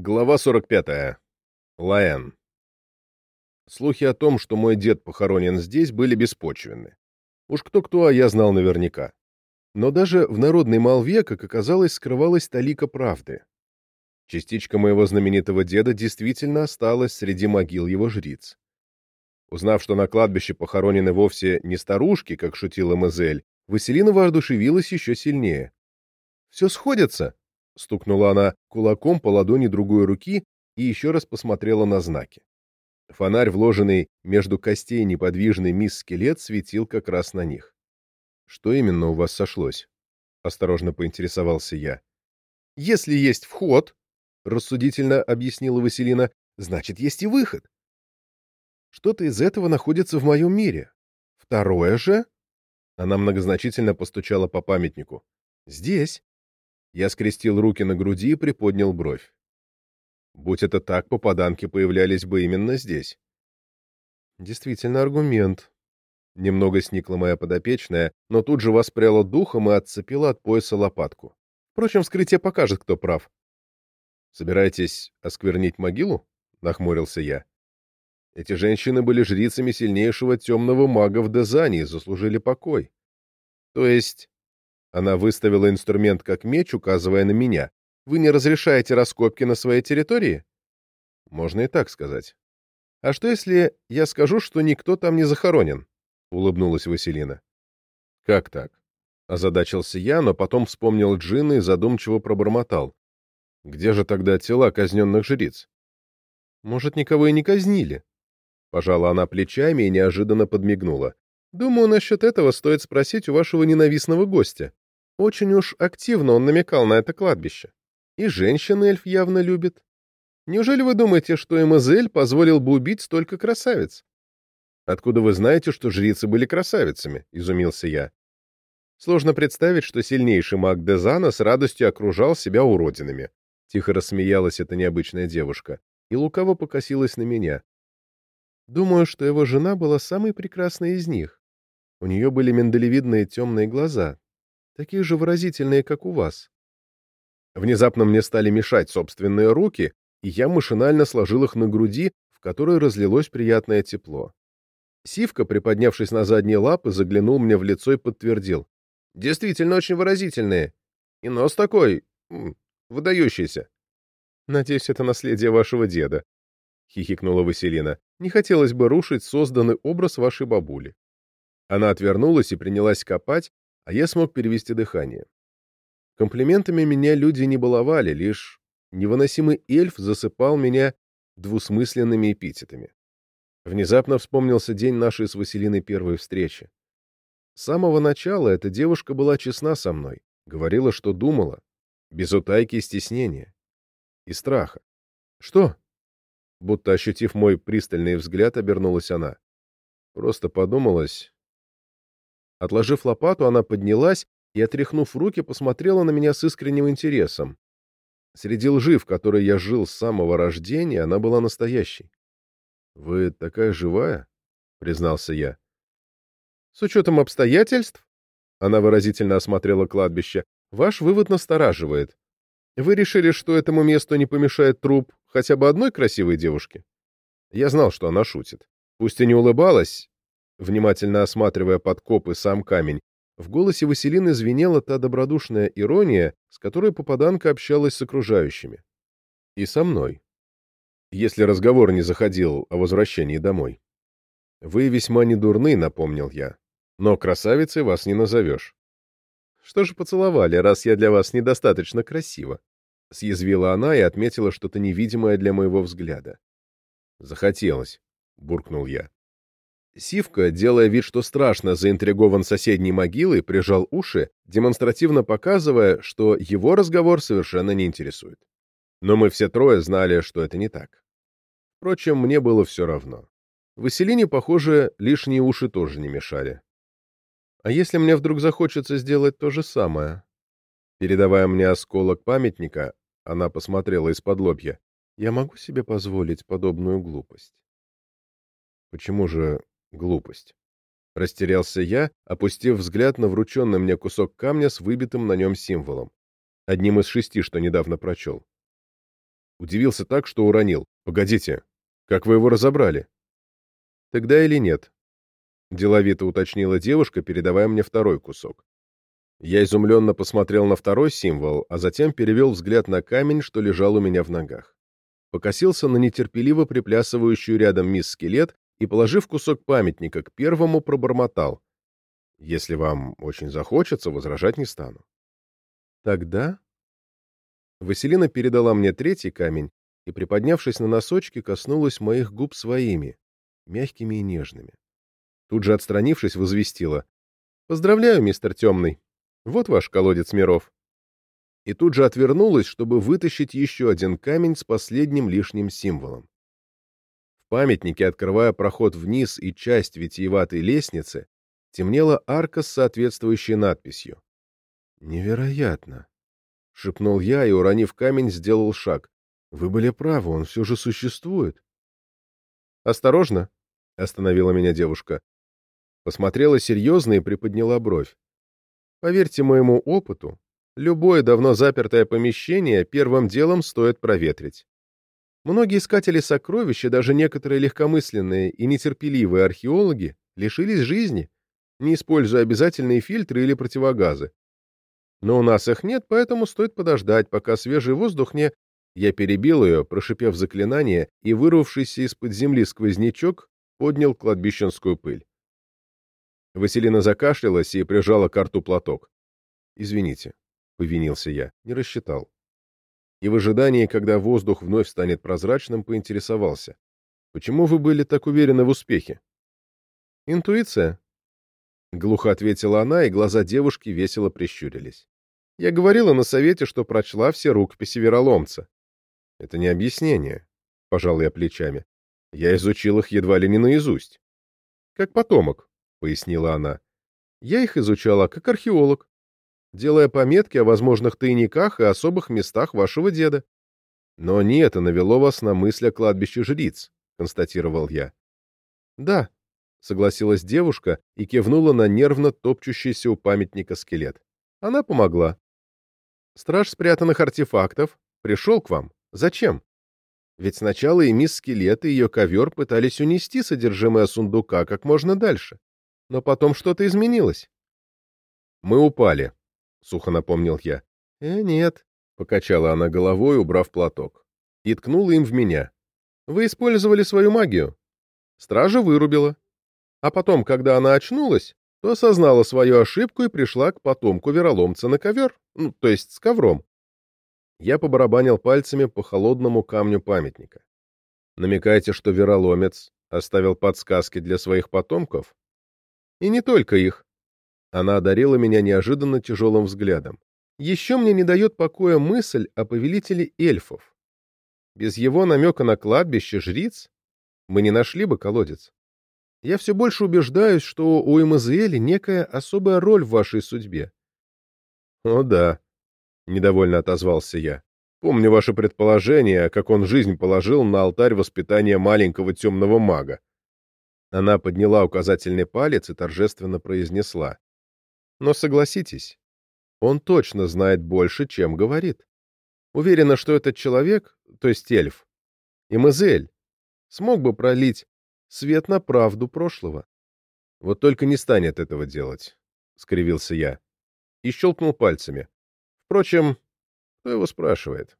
Глава 45. Лаэн. Слухи о том, что мой дед похоронен здесь, были беспочвенны. Уж кто-кто, а я знал наверняка. Но даже в народной молве, как оказалось, скрывалась талика правды. Частичка моего знаменитого деда действительно осталась среди могил его жриц. Узнав, что на кладбище похоронены вовсе не старушки, как шутила Мазель, Василина воодушевилась еще сильнее. «Все сходится», — стукнула она кулаком по ладони другой руки и еще раз посмотрела на знаки. Фонарь, вложенный между костей неподвижный мисс-скелет, светил как раз на них. «Что именно у вас сошлось?» — осторожно поинтересовался я. «Если есть вход», — рассудительно объяснила Василина, — «значит, есть и выход. Что-то из этого находится в моем мире. Второе же...» Она многозначительно постучала по памятнику. «Здесь». Я скрестил руки на груди и приподнял бровь. Будь это так, попаданки появлялись бы именно здесь. Действительно аргумент. Немного сникла моя подопечная, но тут же воспряла духом и отцепила от пояса лопатку. Впрочем, вскрытие покажет, кто прав. «Собираетесь осквернить могилу?» — нахмурился я. Эти женщины были жрицами сильнейшего темного мага в Дезане и заслужили покой. То есть она выставила инструмент как меч, указывая на меня. Вы не разрешаете раскопки на своей территории? Можно и так сказать. А что, если я скажу, что никто там не захоронен? Улыбнулась Василина. Как так? Озадачился я, но потом вспомнил Джина и задумчиво пробормотал. Где же тогда тела казненных жриц? Может, никого и не казнили? Пожала она плечами и неожиданно подмигнула. Думаю, насчет этого стоит спросить у вашего ненавистного гостя. Очень уж активно он намекал на это кладбище. И женщин эльф явно любит. Неужели вы думаете, что Эмазель позволил бы убить столько красавиц? Откуда вы знаете, что жрицы были красавицами? Изумился я. Сложно представить, что сильнейший маг Дезана с радостью окружал себя уродинами. Тихо рассмеялась эта необычная девушка и лукаво покосилась на меня. Думаю, что его жена была самой прекрасной из них. У нее были миндалевидные темные глаза, такие же выразительные, как у вас. Внезапно мне стали мешать собственные руки, и я машинально сложил их на груди, в которой разлилось приятное тепло. Сивка, приподнявшись на задние лапы, заглянул мне в лицо и подтвердил. «Действительно очень выразительные. И нос такой... выдающийся». «Надеюсь, это наследие вашего деда», — хихикнула Василина. «Не хотелось бы рушить созданный образ вашей бабули». Она отвернулась и принялась копать, а я смог перевести дыхание. Комплиментами меня люди не баловали, лишь невыносимый эльф засыпал меня двусмысленными эпитетами. Внезапно вспомнился день нашей с Василиной первой встречи. С самого начала эта девушка была честна со мной, говорила, что думала, без утайки и стеснения. И страха. «Что?» Будто ощутив мой пристальный взгляд, обернулась она. Просто подумалось, Отложив лопату, она поднялась и, отряхнув руки, посмотрела на меня с искренним интересом. Среди лжи, в которой я жил с самого рождения, она была настоящей. «Вы такая живая?» — признался я. «С учетом обстоятельств?» — она выразительно осмотрела кладбище. «Ваш вывод настораживает. Вы решили, что этому месту не помешает труп хотя бы одной красивой девушки?» Я знал, что она шутит. Пусть и не улыбалась, Внимательно осматривая подкоп и сам камень, в голосе Василины звенела та добродушная ирония, с которой попаданка общалась с окружающими. И со мной. Если разговор не заходил о возвращении домой. «Вы весьма недурны», — напомнил я. «Но красавицей вас не назовешь». «Что же поцеловали, раз я для вас недостаточно красива?» Съязвила она и отметила что-то невидимое для моего взгляда. «Захотелось», — буркнул я. Сивка, делая вид, что страшно заинтригован соседней могилой, прижал уши, демонстративно показывая, что его разговор совершенно не интересует. Но мы все трое знали, что это не так. Впрочем, мне было все равно. Василине, похоже, лишние уши тоже не мешали. А если мне вдруг захочется сделать то же самое? Передавая мне осколок памятника, она посмотрела из-под лобья. Я могу себе позволить подобную глупость? Почему же Глупость. Растерялся я, опустив взгляд на врученный мне кусок камня с выбитым на нем символом. Одним из шести, что недавно прочел. Удивился так, что уронил. «Погодите, как вы его разобрали?» «Тогда или нет?» Деловито уточнила девушка, передавая мне второй кусок. Я изумленно посмотрел на второй символ, а затем перевел взгляд на камень, что лежал у меня в ногах. Покосился на нетерпеливо приплясывающую рядом мисс Скелет и, положив кусок памятника к первому, пробормотал. «Если вам очень захочется, возражать не стану». «Тогда?» Василина передала мне третий камень и, приподнявшись на носочки, коснулась моих губ своими, мягкими и нежными. Тут же, отстранившись, возвестила. «Поздравляю, мистер Темный. Вот ваш колодец миров». И тут же отвернулась, чтобы вытащить еще один камень с последним лишним символом. Памятнике, открывая проход вниз и часть витиеватой лестницы, темнела арка с соответствующей надписью. «Невероятно!» — шепнул я и, уронив камень, сделал шаг. «Вы были правы, он все же существует». «Осторожно!» — остановила меня девушка. Посмотрела серьезно и приподняла бровь. «Поверьте моему опыту, любое давно запертое помещение первым делом стоит проветрить. Многие искатели сокровищ даже некоторые легкомысленные и нетерпеливые археологи лишились жизни, не используя обязательные фильтры или противогазы. Но у нас их нет, поэтому стоит подождать, пока свежий воздух не... Я перебил ее, прошипев заклинание, и вырвавшийся из-под земли сквознячок поднял кладбищенскую пыль. Василина закашлялась и прижала к рту платок. «Извините», — повинился я, — не рассчитал. И в ожидании, когда воздух вновь станет прозрачным, поинтересовался. «Почему вы были так уверены в успехе?» «Интуиция», — глухо ответила она, и глаза девушки весело прищурились. «Я говорила на совете, что прочла все рукописи вероломца». «Это не объяснение», — пожал я плечами. «Я изучил их едва ли не наизусть». «Как потомок», — пояснила она. «Я их изучала как археолог, делая пометки о возможных тайниках и особых местах вашего деда». «Но не это навело вас на мысль о кладбище жриц», — констатировал я. «Да», — согласилась девушка и кивнула на нервно топчущийся у памятника скелет. Она помогла. «Страж спрятанных артефактов пришел к вам. Зачем? Ведь сначала и мисс Скелет, и ее ковер пытались унести содержимое сундука как можно дальше. Но потом что-то изменилось». «Мы упали», — сухо напомнил я. «Э, нет», — покачала она головой, убрав платок. И ткнула им в меня. «Вы использовали свою магию. Стража вырубила. А потом, когда она очнулась, то осознала свою ошибку и пришла к потомку вероломца на ковер, ну, то есть с ковром. Я побарабанил пальцами по холодному камню памятника. Намекаете, что вероломец оставил подсказки для своих потомков? И не только их. Она одарила меня неожиданно тяжелым взглядом. Еще мне не дает покоя мысль о повелителе эльфов. Без его намека на кладбище жриц мы не нашли бы колодец. Я все больше убеждаюсь, что у Эмазиэли некая особая роль в вашей судьбе. — О да, — недовольно отозвался я. Помню ваше предположение, как он жизнь положил на алтарь воспитания маленького темного мага. Она подняла указательный палец и торжественно произнесла. Но согласитесь, он точно знает больше, чем говорит. Уверена, что этот человек, то есть эльф, Эмазель, смог бы пролить свет на правду прошлого. Вот только не станет этого делать, — скривился я. И щелкнул пальцами. Впрочем, кто его спрашивает?